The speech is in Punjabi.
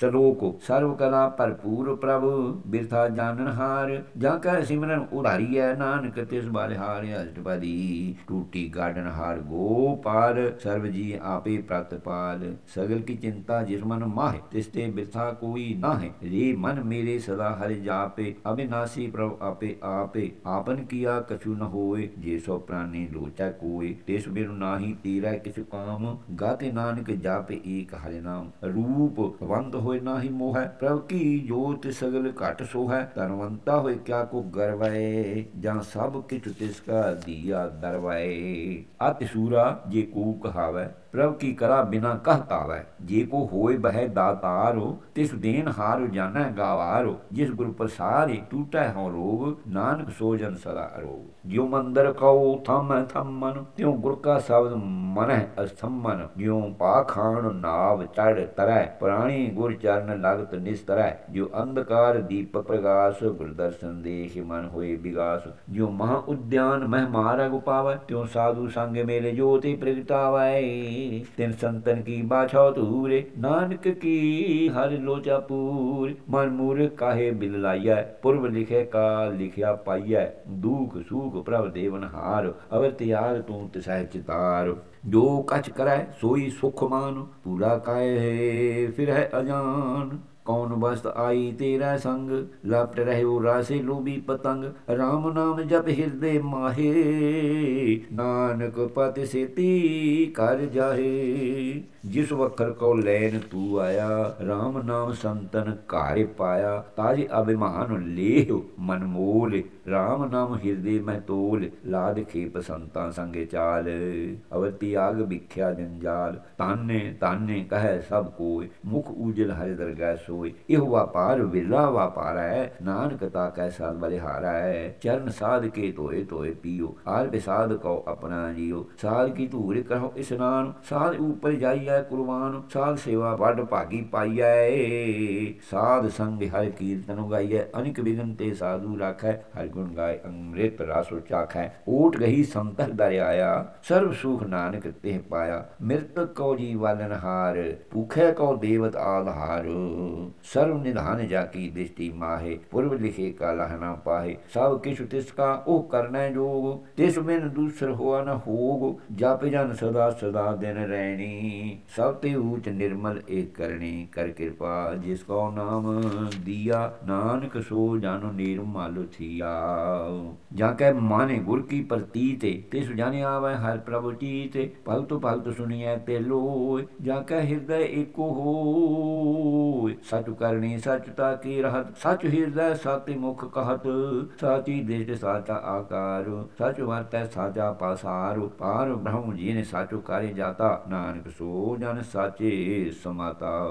ਸ਼ਲੋਕ ਸਰਵ ਕਲਾ ਭਰਪੂਰ ਪ੍ਰਭ, ਬਿਰਥਾ ਜਾਣਨ ਜਾਂ ਕੈ ਸਿਮਰਨ ਉਧਾਰੀਐ ਨਾਨਕ, ਤਿਸ ਬਾਲਿਹਾਰ ਅਸ਼ਟਪਦੀ, ਟੂਟੀ ਗਾਡਨ ਹਾਰ ਗੋਪਾਲ, ਸਰਬ ਜੀ ਆਪੇ ਪ੍ਰਤਪਾਲ, ਸਗਲ ਕੀ ਚਿੰਤਾ ਜਿਸ ਮਨ ਮਾਹਿ, ਤਿਸ ਤੇ ਬਿਰਥਾ ਕੋਈ ਨਾਹਿ, ਰੇ ਮਨ ਮੇਰੇ ਸਦਾ ਹਰਿ ਜਾਪੇ, ਅਬਿਨਾਸੀ ਪ੍ਰਭ ਆਪੇ ਆਪੇ, ਆਪਨ ਕੀਆ ਕਛੂ ਨ ਹੋਏ, ਜੇ ਸੋ ਪ੍ਰਾਨੀ ਲੋਚੈ ਕੋਏ, ਤਿਸ ਬਿਨ ਨਾਹੀ ਤੀਰੈ ਕਿਛ ਕਾਮ, ਗਾਤੇ ਨਾਨਕ ਜਾਪੇ ਏਕ ਹਰਿ ਨਾਮ, ਰੂਪ ਵੰਦ ਹੋਏ ਨਾਹੀ ਮੋਹ ਪ੍ਰਭ ਕੀ ਜੋਤ ਸਗਲ ਘਟ ਸੋ ਹੈ। ਧਨਵੰਤਾ ਹੋਏ ਕਿਆ ਕੋ ਗਰਵੈ ਜਾਂ ਸਭ ਕਿਛ ਤਿਸ ਕਾ ਦੀਆ ਦਰਵੈ। ਅਤਿ ਸੂਰਾ ਜੇ ਕੋ ਕਹਾਵੈ, ਪ੍ਰਭ ਕੀ ਕਰਾ ਬਿਨਾ ਕਹ ਜੇ ਕੋ ਹੋਏ ਬਹਿ ਦਾਤਾਰੋ, ਤਿਸ ਦੇਨ ਹਾਰ ਜਾਣੈ ਗਾਵਾਰੋ। ਜਿਸ ਗੁਰ ਪ੍ਰਸਾਰੇ ਟੂਟੈ ਹਉ ਰੋਗ, ਨਾਨਕ ਸੋ ਜਨ ਸਦਾ ਅਰੋਗ। ਜਿਉ ਮੰਦਰ ਕਉ ਥਮ ਥਮਨ, ਤਿਉ ਗੁਰ ਕਾ ਸ਼ਬਦ ਮਨਹਿ ਅਸਥਮਨ ਜਿਉ ਪਾਖਾਨ ਨਾਵ ਚੜ ਤਰੈ, ਪ੍ਰਾਣੀ ਗੁਰ ਚਰਨ ਲਗਤ ਨਿਸਤਰੈ ਜਿਉ ਅੰਧਕਾਰ ਦੀਪਕ ਪ੍ਰਗਾਸ ਗੁਰ ਦੇਖ ਮਨ ਹੋਏ ਵਿਗਾਸ। ਜਿਉ ਮਹਾ ਉਦਿਆਨ ਮਹਿ ਮਾਰਗ ਪਾਵੈ ਤਿਉ ਸਾਧੂ ਸੰਗ ਮੇਲੇ ਜੋਤੀ ਪ੍ਰਗਟਾਵੈ। ਤਿਨ ਸੰਤਨ ਕੀ ਬਾਛਾ ਧੂਰੇ, ਨਾਨਕ ਕੀ ਹਰ ਲੋਚਾ ਪੂਰ। ਮਨ ਮੂਰ ਕਾਹੇ ਬਿਲ ਲਾਈਐ, ਪੁਰਬ ਲਿਖੇ ਕਾਲ ਲਿਖਿਆ ਪਾਈਐ। ਦੂਖ ਸੁਖ ਪ੍ਰਭ ਦੇਵਨ ਹਾਰ, ਅਵਰ ਤਿਆਰ ਤੂੰ ਤਿਸਹਿ ਚਿਤਾਰ। ਜੋ ਕਛ ਕਰੈ ਸੋਈ ਸੁਖ ਮਾਨ ਪੂਰਾ ਕਾਏ ਫਿਰ ਹੈ ਅਜਾਨ। ਕੌਣ ਬਸਤ ਆਈ ਤੇਰਾ ਸੰਗ? ਲਪਟ ਰਹਿਓ ਰਾਸੇ ਲੋਬੀ ਪਤੰਗ। RAM ਨਾਮ ਜਪ ਹਿਰਦੇ ਮਾਹੇ। ਨਾਨਕ ਪਤ ਸੇਤੀ ਕਰ ਜਾਹੇ। ਜਿਸ ਵਖਰ ਕੋ ਲੈਨ ਤੂ ਆਇਆ RAM ਨਾਮ ਸੰਤਨ ਘਾਰੇ ਪਾਇਆ। ਤਾਜ ਅਭਿਮਾਨ ਲੇਹ ਮਨ ਮੋਲ। RAM ਨਾਮ ਹਿਰਦੇ ਮੈਂ ਤੋਲ। ਲਾਦ ਖੇਪ ਸੰਤਾਂ ਸੰਗੇ ਚਾਲ। ਅਵਤੀ ਆਗ ਵਿਖਿਆ ਜੰਜਾਲ। ਤਾਨੇ ਤਾਨੇ ਕਹੈ ਸਭ ਕੋਇ। ਮੁਖ ਉਜਲ ਹਰਿ ਦਰਗਾਹ ਸੋਈ ਇਹ ਵਪਾਰ ਵਿਲਾ ਵਪਾਰ ਹੈ ਨਾਨਕ ਤਾ ਕੈ ਸਾਧ ਬਲਿਹਾਰਾ ਹੈ ਚਰਨ ਸਾਧ ਕੇ ਤੋਏ ਤੋਏ ਪੀਓ ਆਲ ਬਿਸਾਦ ਕੋ ਆਪਣਾ ਜੀਓ ਸਾਧ ਕੀ ਧੂਰ ਕਰੋ ਇਸਨਾਨ ਸਾਧ ਉਪਰ ਜਾਈਐ ਕੁਰਬਾਨ ਸਾਧ ਸੇਵਾ ਵੱਡ ਭਾਗੀ ਪਾਈਐ ਸਾਧ ਸੰਗ ਹਰਿ ਕੀਰਤਨ ਗਾਈਐ ਅਨਿਕ ਵਿਗਨ ਤੇ ਸਾਧੂ ਰਾਖੈ ਹਰਿ ਗੁਣ ਗਾਏ ਅੰਮ੍ਰਿਤ ਰਸ ਚਾਖੈ ਓਟ ਗਈ ਸੰਤਰ ਦਰਿਆਇਆ ਸਰਬ ਸੁਖ ਨਾਨਕ ਤੇ ਪਾਇਆ ਮਿਰਤ ਕੋ ਜੀਵਨ ਹਾਰ ਭੂਖੇ ਕੋ ਦੇਵਤ ਆਧਾਰ ਸਰਵ ਨਿਧਾਨ ਜਾ ਕੀ ਦ੍ਰਿਸ਼ਟੀ ਮਾਹੇ ਪੁਰਬ ਲਿਖੇ ਕਾ ਲਹਨਾ ਪਾਹੇ। ਸਭ ਕਿਛ ਤਿਸ ਕਾ ਉਹ ਕਰਨਾ ਜੋਗ, ਤਿਸ ਬਿਨ ਦੂਸਰ ਹੋਆ ਨ ਹੋਗ। ਜਪ ਜਨ ਸਦਾ ਸਦਾ ਦਿਨ ਰਹਿਣੀ ਸਭ ਤੇ ਊਚ ਨਿਰਮਲ ਏਕ ਕਰਨੀ ਕਰ ਕਿਰਪਾ ਜਿਸ ਕੋ ਨਾਮ ਦੀਆ, ਨਾਨਕ ਸੋ ਜਾਨੋ ਨਿਰਮਲ ਥੀਆ। ਜਾਂ ਕੈ ਮਾਨੇ ਗੁਰ ਕੀ ਪ੍ਰਤੀਤੇ ਤੇ ਜਾਣੇ ਆਵੇ ਹਰ ਪ੍ਰਭੂ ਚੀਤੇ ਭਗਤ ਭਗਤ ਸੁਣੀਐ ਤੇ ਲੋਇ ਜਾਂ ਕੈ ਹਿਰਦੈ ਏਕੋ ਹੋਇ। ਸਚ ਕਰਨੀ ਸਚ ਤਾ ਕੀ ਰਹਤ? ਸਚ ਹਿਰਦੈ ਸਾਤੇ ਮੁਖ ਕਹਤ। ਸਾਚੀ ਦੇਸ਼ ਸਾਚਾ ਆਕਾਰ। ਸਚ ਵਰਤੈ ਸਾਚਾ ਪਾਸਾਰ। ਪਾਰ ਬ੍ਰਹਮ ਜੀ ਨੇ ਸਾਚੋ ਕਰੇ ਜਾਤਾ। ਨਾਨਕ ਸੋ ਜਨ ਸਾਚੇ ਸਮਾਤਾ।